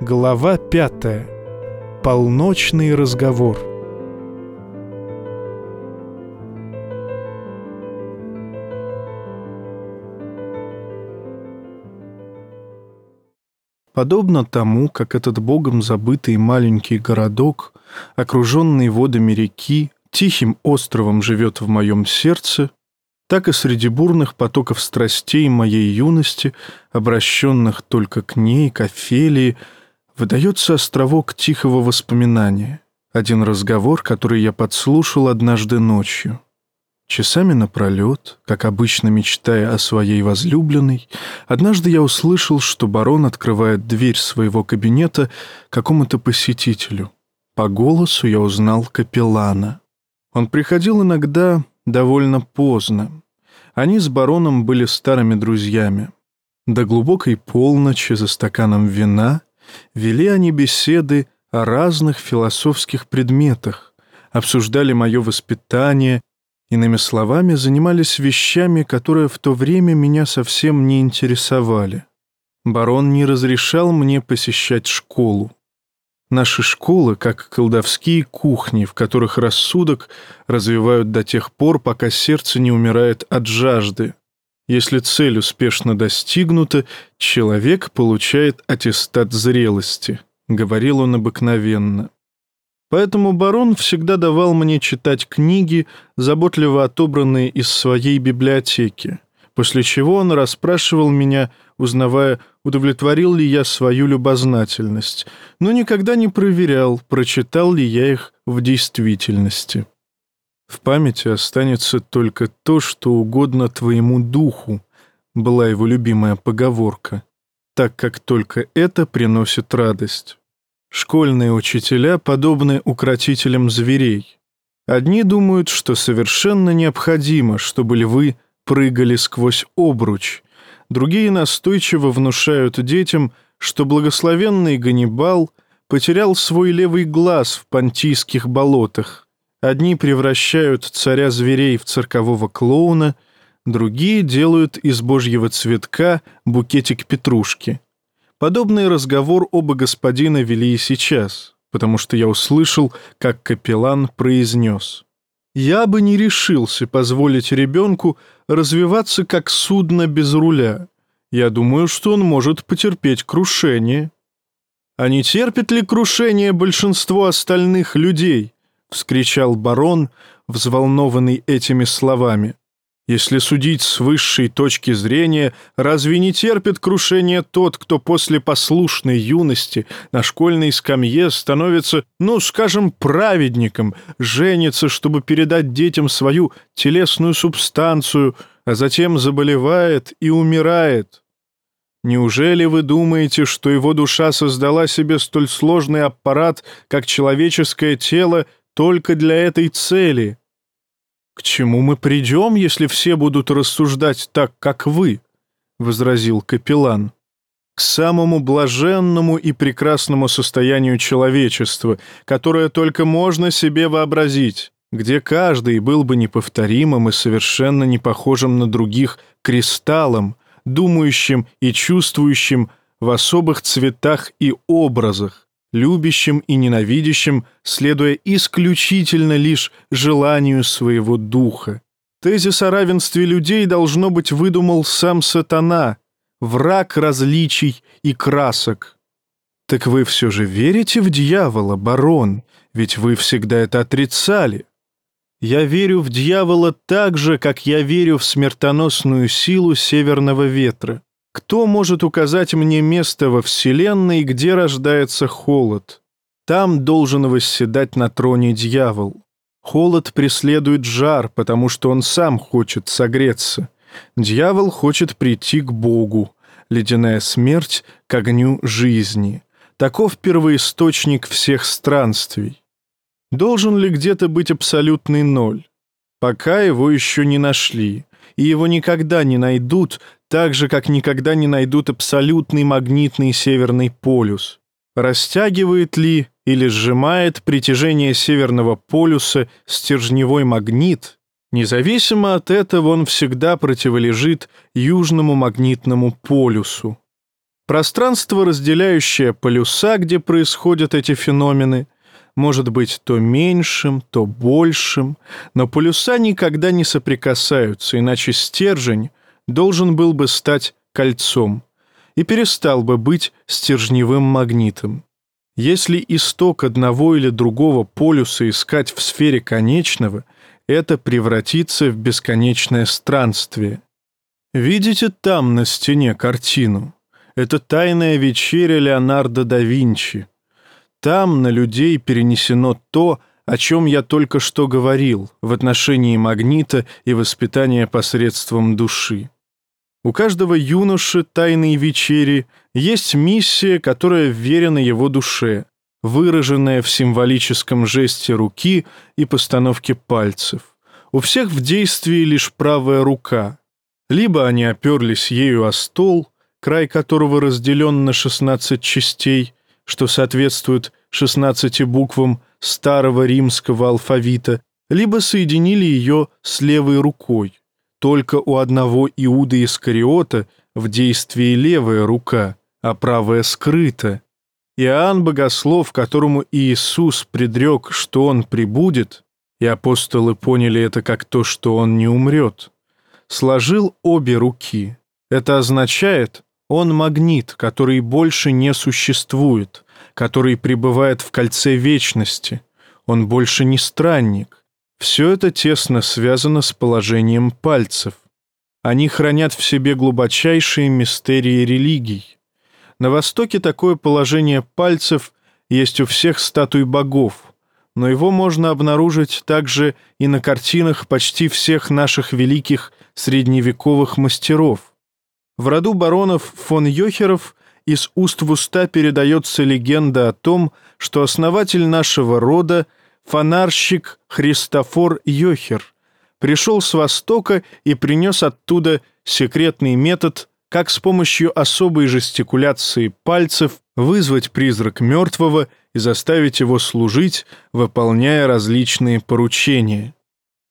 Глава пятая. Полночный разговор. Подобно тому, как этот богом забытый маленький городок, окруженный водами реки, тихим островом живет в моем сердце, так и среди бурных потоков страстей моей юности, обращенных только к ней, к Офелии, выдается островок тихого воспоминания, один разговор, который я подслушал однажды ночью. Часами напролет, как обычно мечтая о своей возлюбленной, однажды я услышал, что барон открывает дверь своего кабинета какому-то посетителю. По голосу я узнал капеллана. Он приходил иногда довольно поздно. Они с бароном были старыми друзьями. До глубокой полночи за стаканом вина вели они беседы о разных философских предметах, обсуждали мое воспитание Иными словами, занимались вещами, которые в то время меня совсем не интересовали. Барон не разрешал мне посещать школу. Наши школы, как колдовские кухни, в которых рассудок развивают до тех пор, пока сердце не умирает от жажды. Если цель успешно достигнута, человек получает аттестат зрелости, говорил он обыкновенно. Поэтому барон всегда давал мне читать книги, заботливо отобранные из своей библиотеки, после чего он расспрашивал меня, узнавая, удовлетворил ли я свою любознательность, но никогда не проверял, прочитал ли я их в действительности. В памяти останется только то, что угодно твоему духу, была его любимая поговорка, так как только это приносит радость. Школьные учителя подобны укротителям зверей. Одни думают, что совершенно необходимо, чтобы львы прыгали сквозь обруч, другие настойчиво внушают детям, что благословенный Ганнибал потерял свой левый глаз в понтийских болотах. Одни превращают царя зверей в циркового клоуна, другие делают из божьего цветка букетик петрушки — Подобный разговор оба господина вели и сейчас, потому что я услышал, как капеллан произнес. «Я бы не решился позволить ребенку развиваться как судно без руля. Я думаю, что он может потерпеть крушение». «А не терпит ли крушение большинство остальных людей?» — вскричал барон, взволнованный этими словами. Если судить с высшей точки зрения, разве не терпит крушение тот, кто после послушной юности на школьной скамье становится, ну, скажем, праведником, женится, чтобы передать детям свою телесную субстанцию, а затем заболевает и умирает? Неужели вы думаете, что его душа создала себе столь сложный аппарат, как человеческое тело, только для этой цели?» «К чему мы придем, если все будут рассуждать так, как вы?» — возразил капеллан. «К самому блаженному и прекрасному состоянию человечества, которое только можно себе вообразить, где каждый был бы неповторимым и совершенно не похожим на других кристаллом, думающим и чувствующим в особых цветах и образах, любящим и ненавидящим, следуя исключительно лишь желанию своего духа. Тезис о равенстве людей должно быть выдумал сам сатана, враг различий и красок. Так вы все же верите в дьявола, барон, ведь вы всегда это отрицали. Я верю в дьявола так же, как я верю в смертоносную силу северного ветра. Кто может указать мне место во Вселенной, где рождается холод? Там должен восседать на троне дьявол. Холод преследует жар, потому что он сам хочет согреться. Дьявол хочет прийти к Богу. Ледяная смерть к огню жизни. Таков первоисточник всех странствий. Должен ли где-то быть абсолютный ноль? Пока его еще не нашли, и его никогда не найдут, так же, как никогда не найдут абсолютный магнитный северный полюс. Растягивает ли или сжимает притяжение северного полюса стержневой магнит, независимо от этого он всегда противолежит южному магнитному полюсу. Пространство, разделяющее полюса, где происходят эти феномены, может быть то меньшим, то большим, но полюса никогда не соприкасаются, иначе стержень должен был бы стать кольцом и перестал бы быть стержневым магнитом. Если исток одного или другого полюса искать в сфере конечного, это превратится в бесконечное странствие. Видите там на стене картину? Это тайная вечеря Леонардо да Винчи. Там на людей перенесено то, о чем я только что говорил в отношении магнита и воспитания посредством души. У каждого юноши тайной вечери есть миссия, которая верена его душе, выраженная в символическом жесте руки и постановке пальцев. У всех в действии лишь правая рука. Либо они оперлись ею о стол, край которого разделен на 16 частей, что соответствует 16 буквам старого римского алфавита, либо соединили ее с левой рукой. Только у одного Иуда Искариота в действии левая рука, а правая скрыта. Иоанн Богослов, которому Иисус предрек, что он прибудет, и апостолы поняли это как то, что он не умрет, сложил обе руки. Это означает, он магнит, который больше не существует, который пребывает в кольце вечности. Он больше не странник. Все это тесно связано с положением пальцев. Они хранят в себе глубочайшие мистерии религий. На Востоке такое положение пальцев есть у всех статуй богов, но его можно обнаружить также и на картинах почти всех наших великих средневековых мастеров. В роду баронов фон Йохеров из уст в уста передается легенда о том, что основатель нашего рода, фонарщик Христофор Йохер, пришел с Востока и принес оттуда секретный метод, как с помощью особой жестикуляции пальцев вызвать призрак мертвого и заставить его служить, выполняя различные поручения.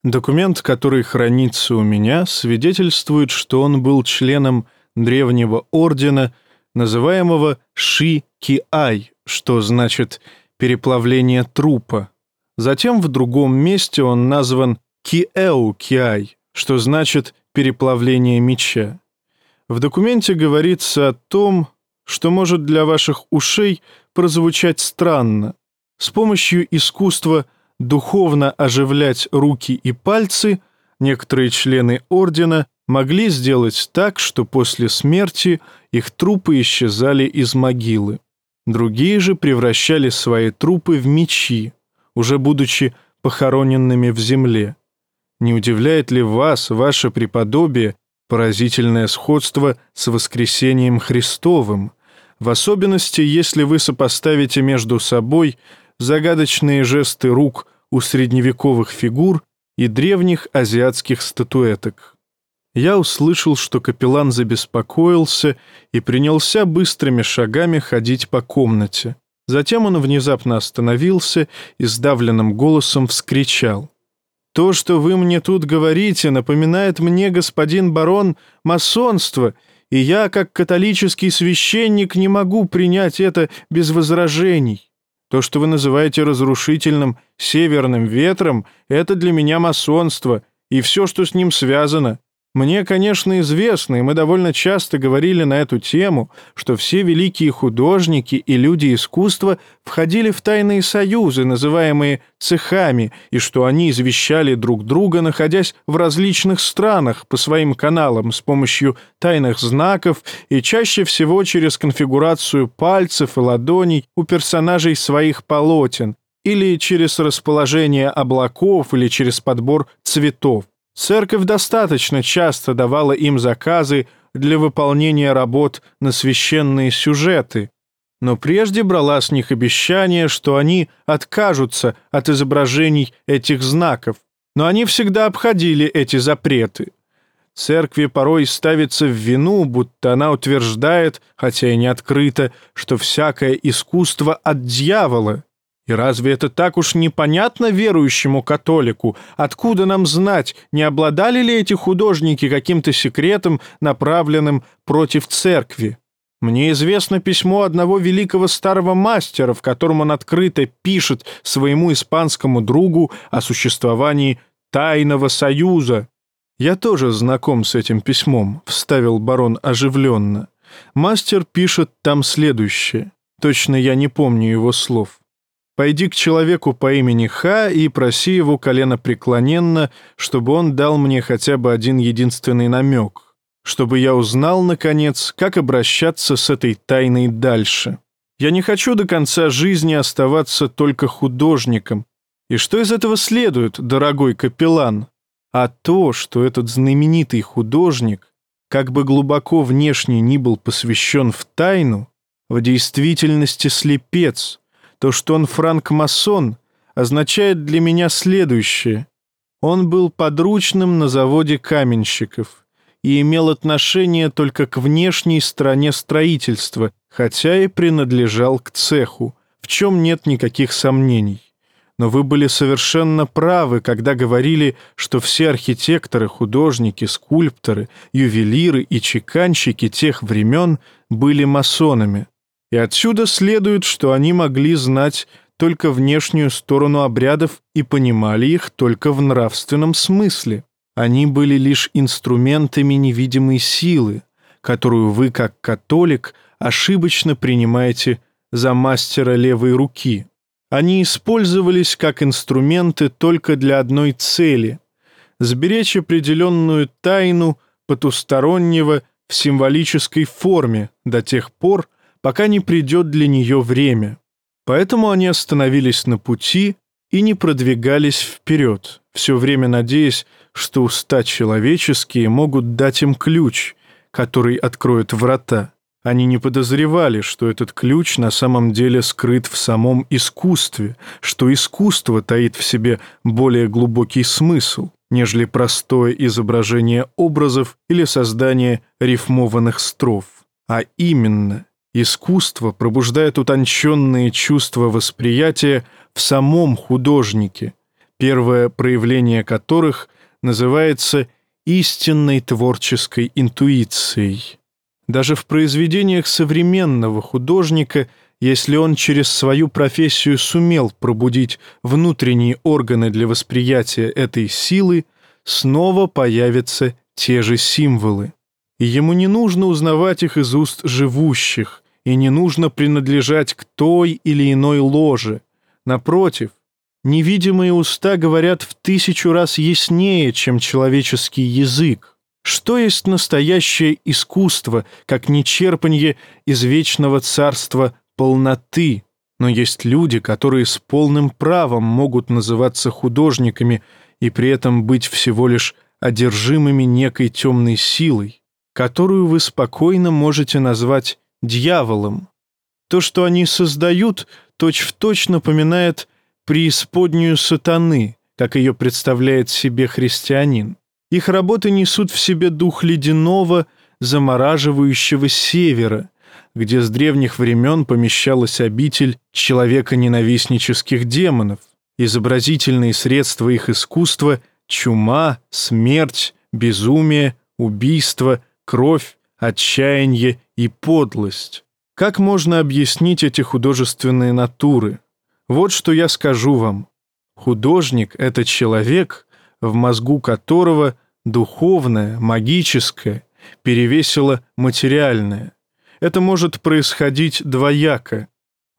Документ, который хранится у меня, свидетельствует, что он был членом древнего ордена, называемого Ши-Ки-Ай, что значит «переплавление трупа». Затем в другом месте он назван Ки-Эу-Ки-Ай, что значит «переплавление меча». В документе говорится о том, что может для ваших ушей прозвучать странно. С помощью искусства духовно оживлять руки и пальцы некоторые члены ордена могли сделать так, что после смерти их трупы исчезали из могилы. Другие же превращали свои трупы в мечи, уже будучи похороненными в земле. Не удивляет ли вас, ваше преподобие, поразительное сходство с воскресением Христовым, в особенности, если вы сопоставите между собой загадочные жесты рук у средневековых фигур и древних азиатских статуэток я услышал, что капеллан забеспокоился и принялся быстрыми шагами ходить по комнате. Затем он внезапно остановился и сдавленным голосом вскричал. «То, что вы мне тут говорите, напоминает мне, господин барон, масонство, и я, как католический священник, не могу принять это без возражений. То, что вы называете разрушительным северным ветром, это для меня масонство, и все, что с ним связано. Мне, конечно, известно, и мы довольно часто говорили на эту тему, что все великие художники и люди искусства входили в тайные союзы, называемые цехами, и что они извещали друг друга, находясь в различных странах по своим каналам с помощью тайных знаков и чаще всего через конфигурацию пальцев и ладоней у персонажей своих полотен, или через расположение облаков, или через подбор цветов. Церковь достаточно часто давала им заказы для выполнения работ на священные сюжеты, но прежде брала с них обещание, что они откажутся от изображений этих знаков, но они всегда обходили эти запреты. Церкви порой ставится в вину, будто она утверждает, хотя и не открыто, что всякое искусство от дьявола, и разве это так уж непонятно верующему католику? Откуда нам знать, не обладали ли эти художники каким-то секретом, направленным против церкви? Мне известно письмо одного великого старого мастера, в котором он открыто пишет своему испанскому другу о существовании тайного союза. Я тоже знаком с этим письмом, вставил барон оживленно. Мастер пишет там следующее. Точно я не помню его слов. Пойди к человеку по имени Ха и проси его колено преклоненно, чтобы он дал мне хотя бы один единственный намек, чтобы я узнал, наконец, как обращаться с этой тайной дальше. Я не хочу до конца жизни оставаться только художником. И что из этого следует, дорогой капеллан? А то, что этот знаменитый художник, как бы глубоко внешне ни был посвящен в тайну, в действительности слепец — то, что он франк-масон, означает для меня следующее. Он был подручным на заводе каменщиков и имел отношение только к внешней стороне строительства, хотя и принадлежал к цеху, в чем нет никаких сомнений. Но вы были совершенно правы, когда говорили, что все архитекторы, художники, скульпторы, ювелиры и чеканщики тех времен были масонами. И отсюда следует, что они могли знать только внешнюю сторону обрядов и понимали их только в нравственном смысле. Они были лишь инструментами невидимой силы, которую вы, как католик, ошибочно принимаете за мастера левой руки. Они использовались как инструменты только для одной цели — сберечь определенную тайну потустороннего в символической форме до тех пор, пока не придет для нее время. Поэтому они остановились на пути и не продвигались вперед, все время надеясь, что уста человеческие могут дать им ключ, который откроет врата. Они не подозревали, что этот ключ на самом деле скрыт в самом искусстве, что искусство таит в себе более глубокий смысл, нежели простое изображение образов или создание рифмованных строф. А именно, Искусство пробуждает утонченные чувства восприятия в самом художнике, первое проявление которых называется истинной творческой интуицией. Даже в произведениях современного художника, если он через свою профессию сумел пробудить внутренние органы для восприятия этой силы, снова появятся те же символы. И ему не нужно узнавать их из уст живущих, и не нужно принадлежать к той или иной ложе. Напротив, невидимые уста говорят в тысячу раз яснее, чем человеческий язык. Что есть настоящее искусство, как нечерпанье из вечного царства полноты? Но есть люди, которые с полным правом могут называться художниками и при этом быть всего лишь одержимыми некой темной силой, которую вы спокойно можете назвать дьяволом. То, что они создают, точь-в-точь точь напоминает преисподнюю сатаны, как ее представляет себе христианин. Их работы несут в себе дух ледяного, замораживающего севера, где с древних времен помещалась обитель человека-ненавистнических демонов. Изобразительные средства их искусства — чума, смерть, безумие, убийство, кровь, отчаяние и подлость. Как можно объяснить эти художественные натуры? Вот что я скажу вам. Художник — это человек, в мозгу которого духовное, магическое перевесило материальное. Это может происходить двояко.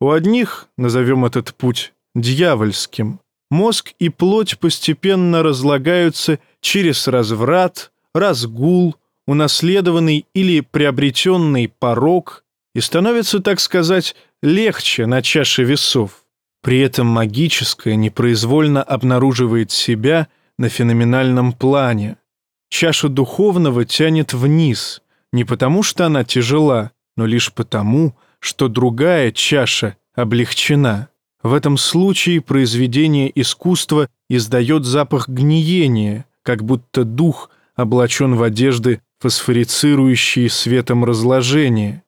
У одних, назовем этот путь дьявольским, мозг и плоть постепенно разлагаются через разврат, разгул, унаследованный или приобретенный порог и становится, так сказать, легче на чаше весов. При этом магическое непроизвольно обнаруживает себя на феноменальном плане. Чаша духовного тянет вниз, не потому что она тяжела, но лишь потому, что другая чаша облегчена. В этом случае произведение искусства издает запах гниения, как будто дух облачен в одежды фосфорицирующие светом разложения.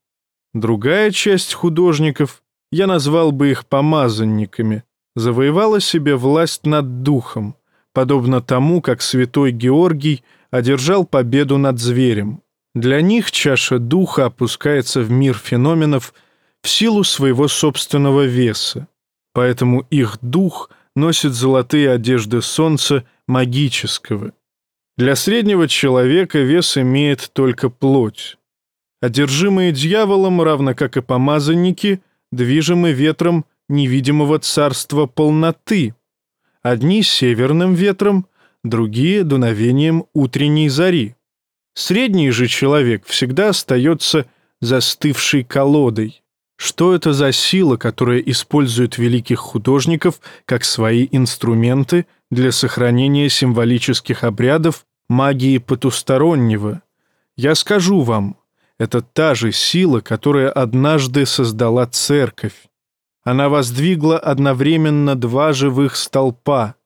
Другая часть художников, я назвал бы их помазанниками, завоевала себе власть над духом, подобно тому, как святой Георгий одержал победу над зверем. Для них чаша духа опускается в мир феноменов в силу своего собственного веса, поэтому их дух носит золотые одежды солнца магического. Для среднего человека вес имеет только плоть. Одержимые дьяволом, равно как и помазанники, движимы ветром невидимого царства полноты. Одни северным ветром, другие — дуновением утренней зари. Средний же человек всегда остается застывшей колодой. Что это за сила, которая использует великих художников как свои инструменты для сохранения символических обрядов магии потустороннего? Я скажу вам, это та же сила, которая однажды создала церковь. Она воздвигла одновременно два живых столпа,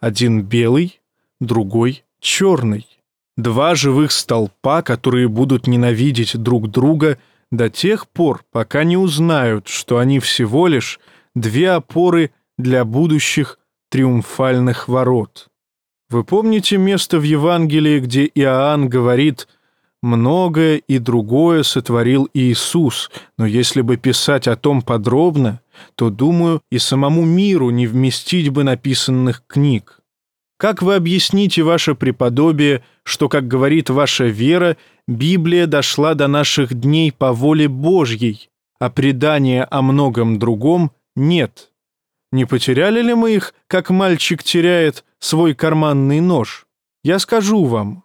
один белый, другой черный. Два живых столпа, которые будут ненавидеть друг друга до тех пор, пока не узнают, что они всего лишь две опоры для будущих триумфальных ворот. Вы помните место в Евангелии, где Иоанн говорит «многое и другое сотворил Иисус», но если бы писать о том подробно, то, думаю, и самому миру не вместить бы написанных книг. Как вы объясните ваше преподобие, что, как говорит ваша вера, Библия дошла до наших дней по воле Божьей, а предания о многом другом нет? Не потеряли ли мы их, как мальчик теряет свой карманный нож? Я скажу вам,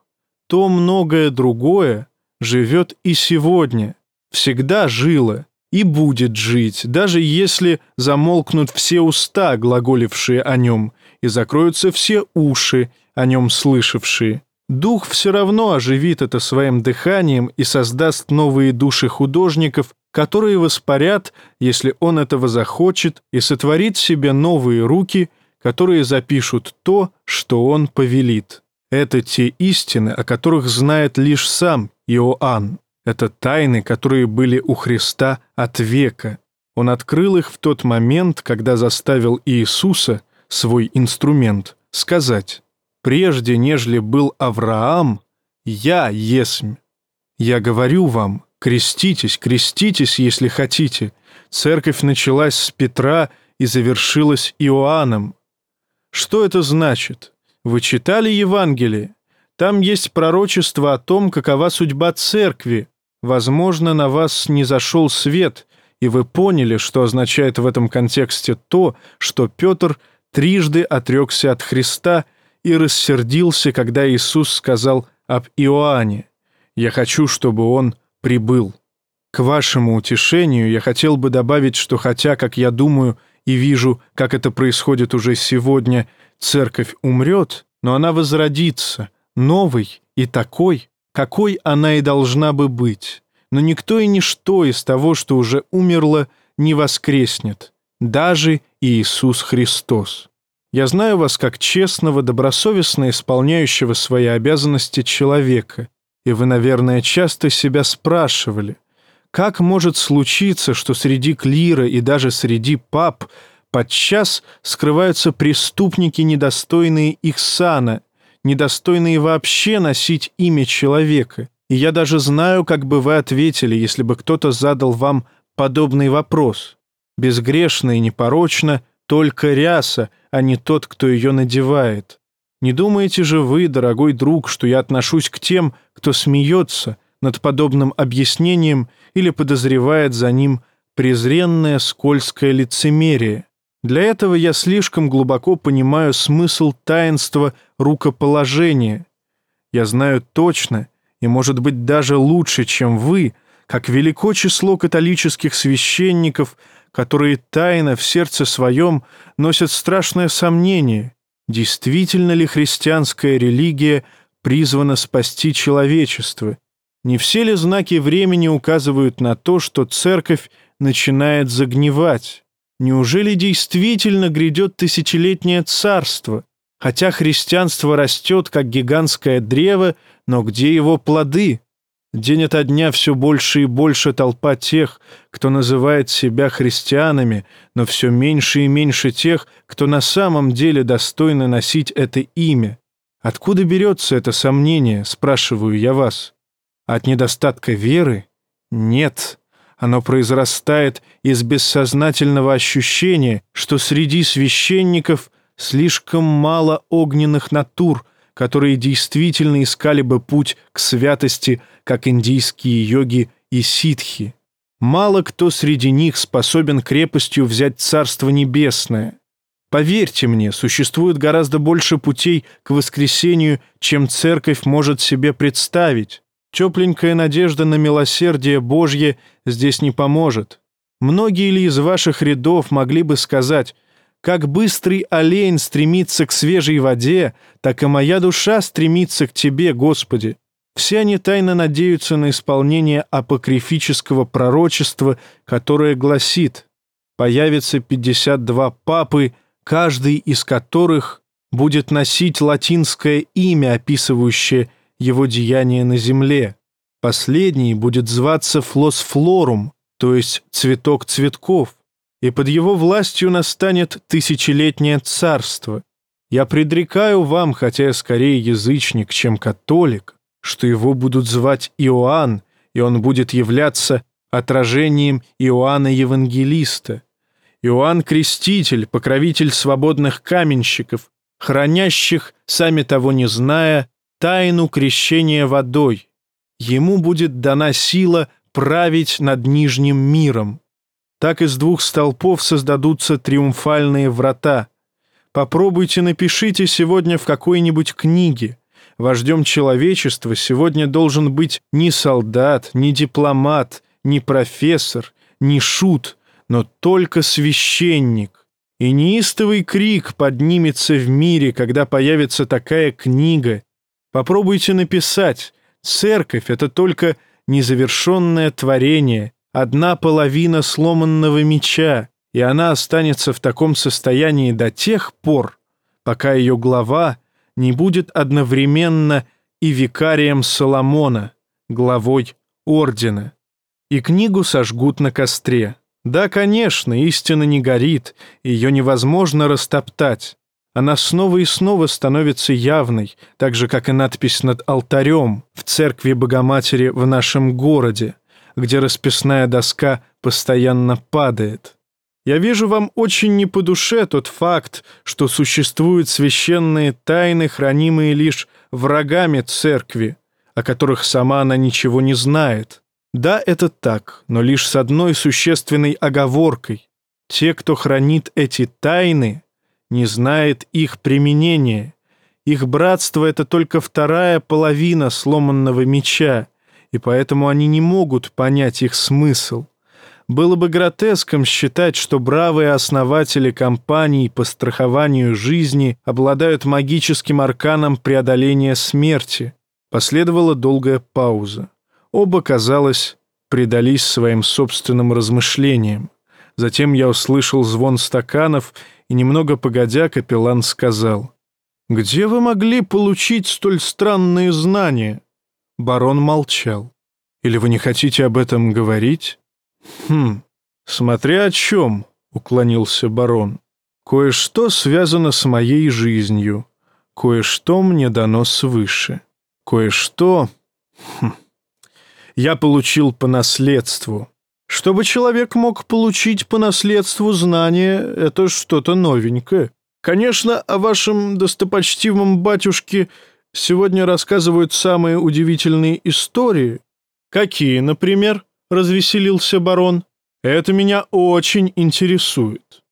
то многое другое живет и сегодня, всегда жило и будет жить, даже если замолкнут все уста, глаголившие о нем, и закроются все уши, о нем слышавшие. Дух все равно оживит это своим дыханием и создаст новые души художников, которые воспарят, если он этого захочет, и сотворит себе новые руки, которые запишут то, что он повелит. Это те истины, о которых знает лишь сам Иоанн. Это тайны, которые были у Христа от века. Он открыл их в тот момент, когда заставил Иисуса свой инструмент, сказать «Прежде, нежели был Авраам, я есмь». Я говорю вам, креститесь, креститесь, если хотите. Церковь началась с Петра и завершилась Иоанном. Что это значит? Вы читали Евангелие? Там есть пророчество о том, какова судьба церкви. Возможно, на вас не зашел свет, и вы поняли, что означает в этом контексте то, что Петр трижды отрекся от Христа и рассердился, когда Иисус сказал об Иоанне «Я хочу, чтобы он прибыл». К вашему утешению я хотел бы добавить, что хотя, как я думаю и вижу, как это происходит уже сегодня, церковь умрет, но она возродится, новой и такой, какой она и должна бы быть. Но никто и ничто из того, что уже умерло, не воскреснет даже Иисус Христос. Я знаю вас как честного, добросовестно исполняющего свои обязанности человека, и вы, наверное, часто себя спрашивали, как может случиться, что среди клира и даже среди пап подчас скрываются преступники, недостойные их сана, недостойные вообще носить имя человека. И я даже знаю, как бы вы ответили, если бы кто-то задал вам подобный вопрос безгрешна и непорочна только ряса, а не тот, кто ее надевает. Не думаете же вы, дорогой друг, что я отношусь к тем, кто смеется над подобным объяснением или подозревает за ним презренное скользкое лицемерие? Для этого я слишком глубоко понимаю смысл таинства рукоположения. Я знаю точно, и, может быть, даже лучше, чем вы, как велико число католических священников – которые тайно в сердце своем носят страшное сомнение, действительно ли христианская религия призвана спасти человечество, не все ли знаки времени указывают на то, что церковь начинает загнивать? Неужели действительно грядет тысячелетнее царство? Хотя христианство растет, как гигантское древо, но где его плоды? День ото дня все больше и больше толпа тех, кто называет себя христианами, но все меньше и меньше тех, кто на самом деле достойны носить это имя. Откуда берется это сомнение, спрашиваю я вас? От недостатка веры? Нет. Оно произрастает из бессознательного ощущения, что среди священников слишком мало огненных натур, которые действительно искали бы путь к святости, как индийские йоги и ситхи. Мало кто среди них способен крепостью взять Царство Небесное. Поверьте мне, существует гораздо больше путей к воскресению, чем церковь может себе представить. Тепленькая надежда на милосердие Божье здесь не поможет. Многие ли из ваших рядов могли бы сказать, как быстрый олень стремится к свежей воде, так и моя душа стремится к Тебе, Господи. Все они тайно надеются на исполнение апокрифического пророчества, которое гласит «Появится 52 папы, каждый из которых будет носить латинское имя, описывающее его деяние на земле. Последний будет зваться Флос Флорум, то есть цветок цветков, и под его властью настанет тысячелетнее царство. Я предрекаю вам, хотя я скорее язычник, чем католик, что его будут звать Иоанн, и он будет являться отражением Иоанна Евангелиста. Иоанн Креститель, покровитель свободных каменщиков, хранящих, сами того не зная, тайну крещения водой. Ему будет дана сила править над Нижним миром. Так из двух столпов создадутся триумфальные врата. Попробуйте напишите сегодня в какой-нибудь книге. Вождем человечества сегодня должен быть не солдат, не дипломат, не профессор, не шут, но только священник. И неистовый крик поднимется в мире, когда появится такая книга. Попробуйте написать «Церковь — это только незавершенное творение, одна половина сломанного меча, и она останется в таком состоянии до тех пор, пока ее глава не будет одновременно и викарием Соломона, главой ордена. И книгу сожгут на костре. Да, конечно, истина не горит, ее невозможно растоптать. Она снова и снова становится явной, так же, как и надпись над алтарем в церкви Богоматери в нашем городе, где расписная доска постоянно падает. Я вижу вам очень не по душе тот факт, что существуют священные тайны, хранимые лишь врагами церкви, о которых сама она ничего не знает. Да, это так, но лишь с одной существенной оговоркой. Те, кто хранит эти тайны, не знает их применения. Их братство — это только вторая половина сломанного меча, и поэтому они не могут понять их смысл. Было бы гротеском считать, что бравые основатели компаний по страхованию жизни обладают магическим арканом преодоления смерти. Последовала долгая пауза. Оба, казалось, предались своим собственным размышлениям. Затем я услышал звон стаканов, и немного погодя капеллан сказал, «Где вы могли получить столь странные знания?» Барон молчал. «Или вы не хотите об этом говорить?» «Хм, смотря о чем», — уклонился барон. «Кое-что связано с моей жизнью, кое-что мне дано свыше, кое-что...» хм, «Я получил по наследству, чтобы человек мог получить по наследству знания, это что-то новенькое. Конечно, о вашем достопочтивом батюшке сегодня рассказывают самые удивительные истории. Какие, например, развеселился барон? Это меня очень интересует.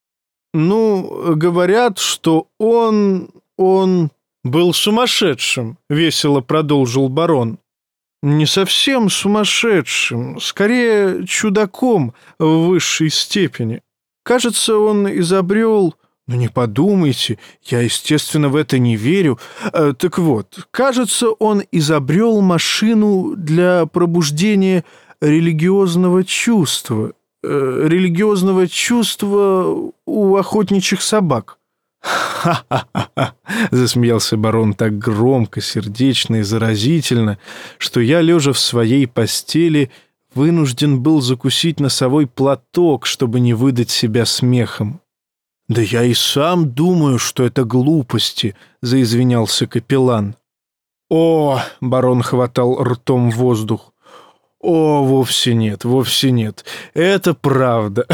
Ну, говорят, что он... он был сумасшедшим, весело продолжил барон не совсем сумасшедшим, скорее чудаком в высшей степени. Кажется, он изобрел... Ну не подумайте, я, естественно, в это не верю. Э, так вот, кажется, он изобрел машину для пробуждения религиозного чувства. Э, религиозного чувства у охотничьих собак. «Ха-ха-ха!» — засмеялся барон так громко, сердечно и заразительно, что я, лежа в своей постели, вынужден был закусить носовой платок, чтобы не выдать себя смехом. «Да я и сам думаю, что это глупости», — заизвинялся капеллан. «О!» — барон хватал ртом воздух. «О, вовсе нет, вовсе нет. Это правда.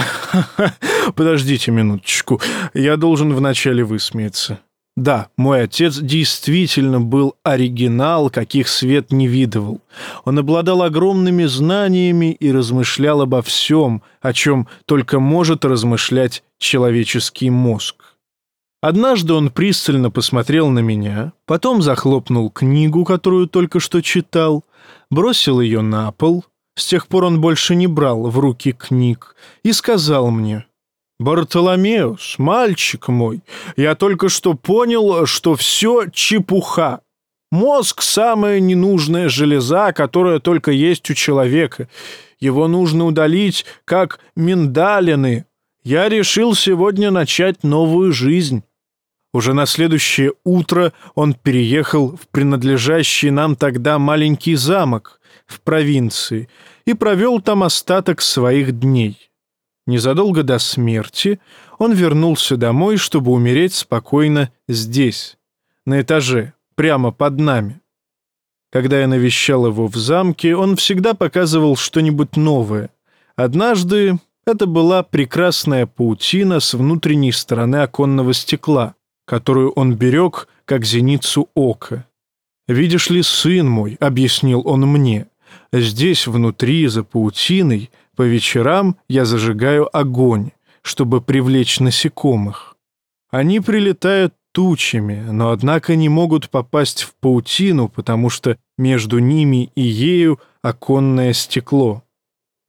Подождите минуточку. Я должен вначале высмеяться. Да, мой отец действительно был оригинал, каких свет не видывал. Он обладал огромными знаниями и размышлял обо всем, о чем только может размышлять человеческий мозг. Однажды он пристально посмотрел на меня, потом захлопнул книгу, которую только что читал, бросил ее на пол, с тех пор он больше не брал в руки книг, и сказал мне — «Бартоломеус, мальчик мой, я только что понял, что все чепуха. Мозг — самая ненужная железа, которая только есть у человека. Его нужно удалить, как миндалины. Я решил сегодня начать новую жизнь». Уже на следующее утро он переехал в принадлежащий нам тогда маленький замок в провинции и провел там остаток своих дней. Незадолго до смерти он вернулся домой, чтобы умереть спокойно здесь, на этаже, прямо под нами. Когда я навещал его в замке, он всегда показывал что-нибудь новое. Однажды это была прекрасная паутина с внутренней стороны оконного стекла, которую он берег, как зеницу ока. «Видишь ли, сын мой», — объяснил он мне, — «здесь, внутри, за паутиной, — по вечерам я зажигаю огонь, чтобы привлечь насекомых. Они прилетают тучами, но однако не могут попасть в паутину, потому что между ними и ею оконное стекло.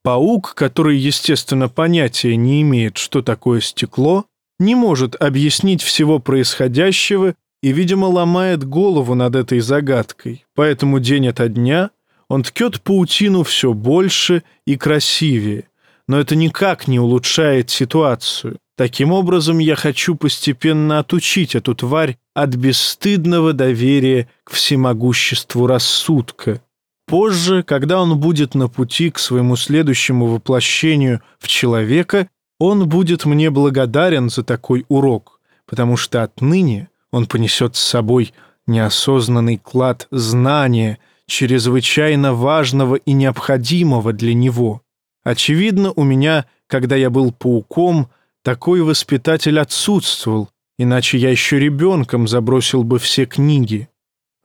Паук, который, естественно, понятия не имеет, что такое стекло, не может объяснить всего происходящего и, видимо, ломает голову над этой загадкой, поэтому день ото дня он ткет паутину все больше и красивее, но это никак не улучшает ситуацию. Таким образом, я хочу постепенно отучить эту тварь от бесстыдного доверия к всемогуществу рассудка. Позже, когда он будет на пути к своему следующему воплощению в человека, он будет мне благодарен за такой урок, потому что отныне он понесет с собой неосознанный клад знания — чрезвычайно важного и необходимого для него. Очевидно, у меня, когда я был пауком, такой воспитатель отсутствовал, иначе я еще ребенком забросил бы все книги.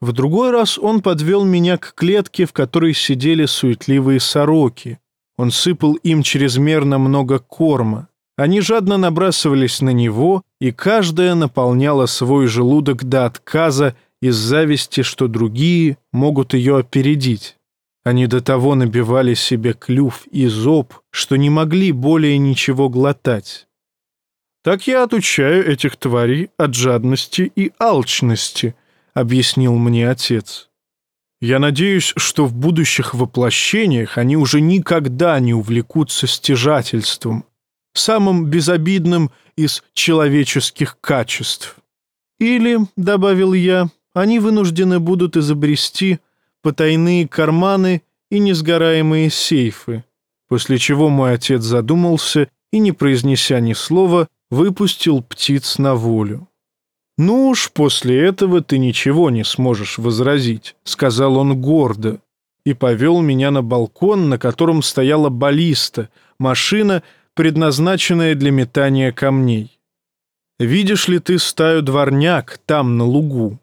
В другой раз он подвел меня к клетке, в которой сидели суетливые сороки. Он сыпал им чрезмерно много корма. Они жадно набрасывались на него, и каждая наполняла свой желудок до отказа из зависти, что другие могут ее опередить. Они до того набивали себе клюв и зоб, что не могли более ничего глотать. «Так я отучаю этих тварей от жадности и алчности», — объяснил мне отец. «Я надеюсь, что в будущих воплощениях они уже никогда не увлекутся стяжательством, самым безобидным из человеческих качеств. Или, — добавил я, они вынуждены будут изобрести потайные карманы и несгораемые сейфы, после чего мой отец задумался и, не произнеся ни слова, выпустил птиц на волю. «Ну уж после этого ты ничего не сможешь возразить», — сказал он гордо, и повел меня на балкон, на котором стояла баллиста, машина, предназначенная для метания камней. «Видишь ли ты стаю дворняк там, на лугу?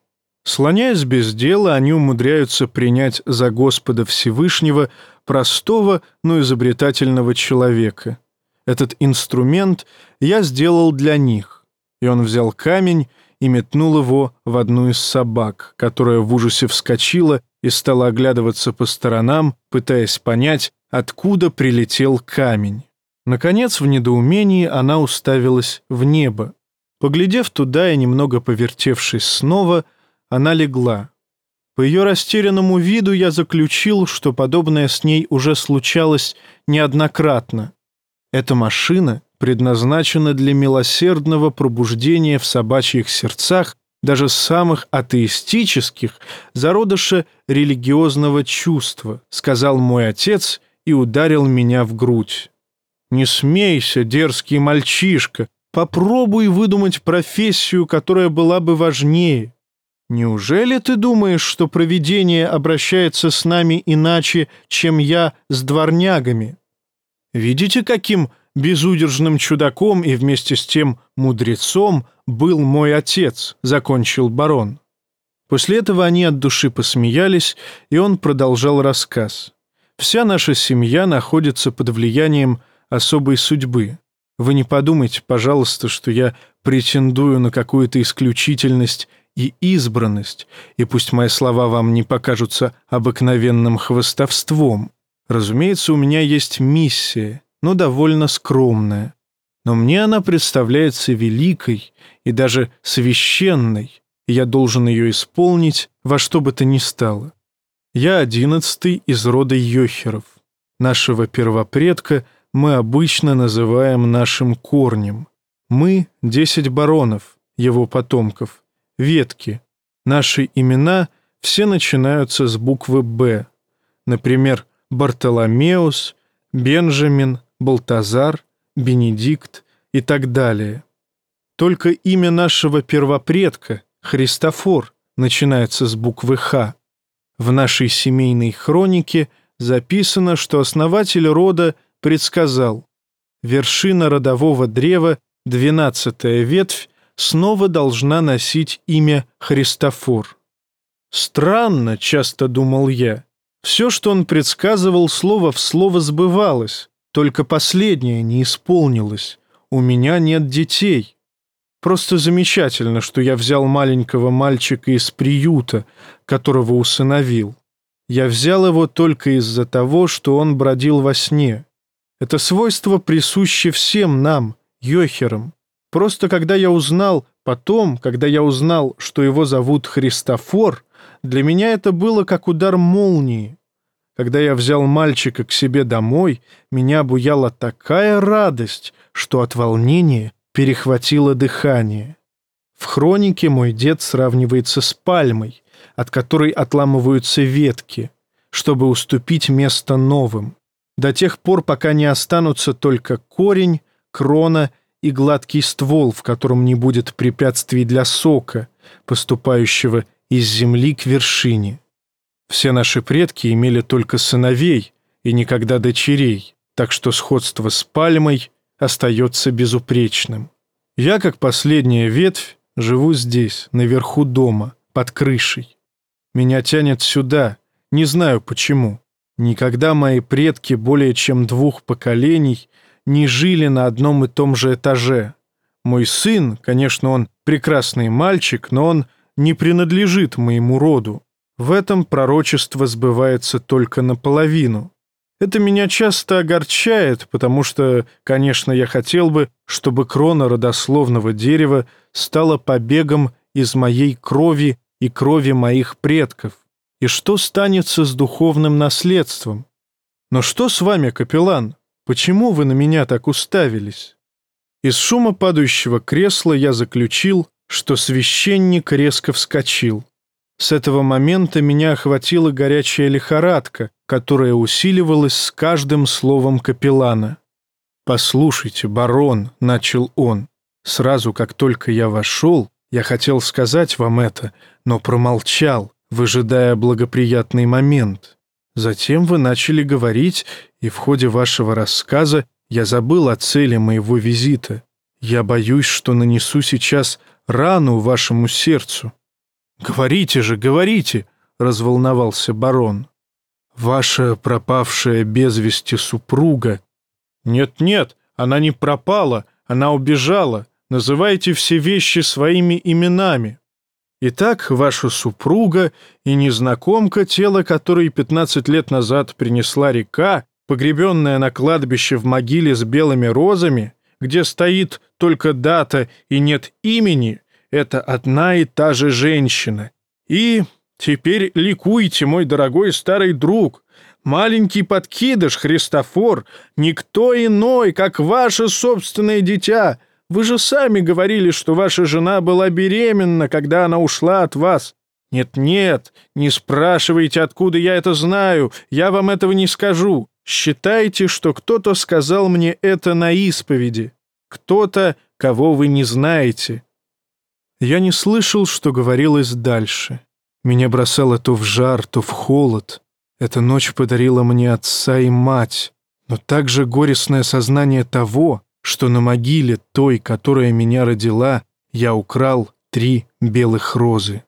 Слоняясь без дела, они умудряются принять за Господа Всевышнего простого, но изобретательного человека. Этот инструмент я сделал для них. И он взял камень и метнул его в одну из собак, которая в ужасе вскочила и стала оглядываться по сторонам, пытаясь понять, откуда прилетел камень. Наконец, в недоумении она уставилась в небо. Поглядев туда и немного повертевшись снова, — она легла. По ее растерянному виду я заключил, что подобное с ней уже случалось неоднократно. Эта машина предназначена для милосердного пробуждения в собачьих сердцах даже самых атеистических зародыша религиозного чувства, сказал мой отец и ударил меня в грудь. «Не смейся, дерзкий мальчишка, попробуй выдумать профессию, которая была бы важнее. Неужели ты думаешь, что провидение обращается с нами иначе, чем я с дворнягами? Видите, каким безудержным чудаком и вместе с тем мудрецом был мой отец, закончил барон. После этого они от души посмеялись, и он продолжал рассказ. Вся наша семья находится под влиянием особой судьбы. Вы не подумайте, пожалуйста, что я претендую на какую-то исключительность и избранность, и пусть мои слова вам не покажутся обыкновенным хвостовством. Разумеется, у меня есть миссия, но довольно скромная. Но мне она представляется великой и даже священной, и я должен ее исполнить во что бы то ни стало. Я одиннадцатый из рода Йохеров. Нашего первопредка мы обычно называем нашим корнем. Мы — десять баронов, его потомков — ветки. Наши имена все начинаются с буквы «Б». Например, Бартоломеус, Бенджамин, Балтазар, Бенедикт и так далее. Только имя нашего первопредка, Христофор, начинается с буквы «Х». В нашей семейной хронике записано, что основатель рода предсказал вершина родового древа, двенадцатая ветвь, снова должна носить имя Христофор. Странно, часто думал я. Все, что он предсказывал, слово в слово сбывалось, только последнее не исполнилось. У меня нет детей. Просто замечательно, что я взял маленького мальчика из приюта, которого усыновил. Я взял его только из-за того, что он бродил во сне. Это свойство присуще всем нам, йохерам. Просто когда я узнал, потом, когда я узнал, что его зовут Христофор, для меня это было как удар молнии. Когда я взял мальчика к себе домой, меня буяла такая радость, что от волнения перехватило дыхание. В хронике мой дед сравнивается с пальмой, от которой отламываются ветки, чтобы уступить место новым, до тех пор, пока не останутся только корень, крона и гладкий ствол, в котором не будет препятствий для сока, поступающего из земли к вершине. Все наши предки имели только сыновей и никогда дочерей, так что сходство с пальмой остается безупречным. Я, как последняя ветвь, живу здесь, наверху дома, под крышей. Меня тянет сюда, не знаю почему. Никогда мои предки более чем двух поколений не жили на одном и том же этаже. Мой сын, конечно, он прекрасный мальчик, но он не принадлежит моему роду. В этом пророчество сбывается только наполовину. Это меня часто огорчает, потому что, конечно, я хотел бы, чтобы крона родословного дерева стала побегом из моей крови и крови моих предков. И что станется с духовным наследством? Но что с вами, капеллан? Почему вы на меня так уставились?» Из шума падающего кресла я заключил, что священник резко вскочил. С этого момента меня охватила горячая лихорадка, которая усиливалась с каждым словом капеллана. «Послушайте, барон», — начал он, — «сразу, как только я вошел, я хотел сказать вам это, но промолчал, выжидая благоприятный момент. Затем вы начали говорить, и в ходе вашего рассказа я забыл о цели моего визита. Я боюсь, что нанесу сейчас рану вашему сердцу». «Говорите же, говорите!» — разволновался барон. «Ваша пропавшая без вести супруга...» «Нет-нет, она не пропала, она убежала. Называйте все вещи своими именами». Итак, ваша супруга и незнакомка, тело которой 15 лет назад принесла река, погребенная на кладбище в могиле с белыми розами, где стоит только дата и нет имени, это одна и та же женщина. И теперь ликуйте, мой дорогой старый друг, маленький подкидыш Христофор, никто иной, как ваше собственное дитя — вы же сами говорили, что ваша жена была беременна, когда она ушла от вас. Нет-нет, не спрашивайте, откуда я это знаю, я вам этого не скажу. Считайте, что кто-то сказал мне это на исповеди. Кто-то, кого вы не знаете. Я не слышал, что говорилось дальше. Меня бросало то в жар, то в холод. Эта ночь подарила мне отца и мать, но также горестное сознание того, что на могиле той, которая меня родила, я украл три белых розы.